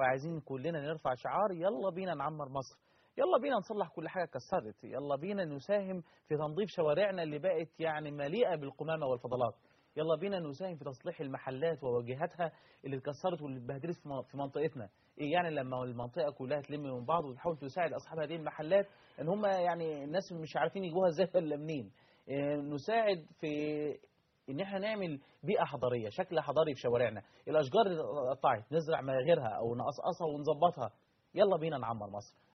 وعايزين كلنا نرفع شعار يلا بينا نعمر مصر. يلا بينا نصلح كل حاجة اتكسرت يلا بينا نساهم في تنظيف شوارعنا اللي بقت يعني مليئة بالقمامة والفضلات. يلا بينا نساهم في تصليح المحلات وواجهاتها اللي اتكسرت واللي اتبهدلت في منطقتنا. إيه يعني لما المنطقة كلها تلم من بعض وتحاول تساعد أصحاب هذه المحلات إن هم يعني الناس مش عارفين يجوها إزاي ولا منين؟ إيه نساعد في إن إحنا نعمل بيئة حضارية شكل حضاري في شوارعنا. الأشجار اللي اتقطعت نزرع ما غيرها أو نقصقصها ونظبطها. يلا بينا نعمر مصر.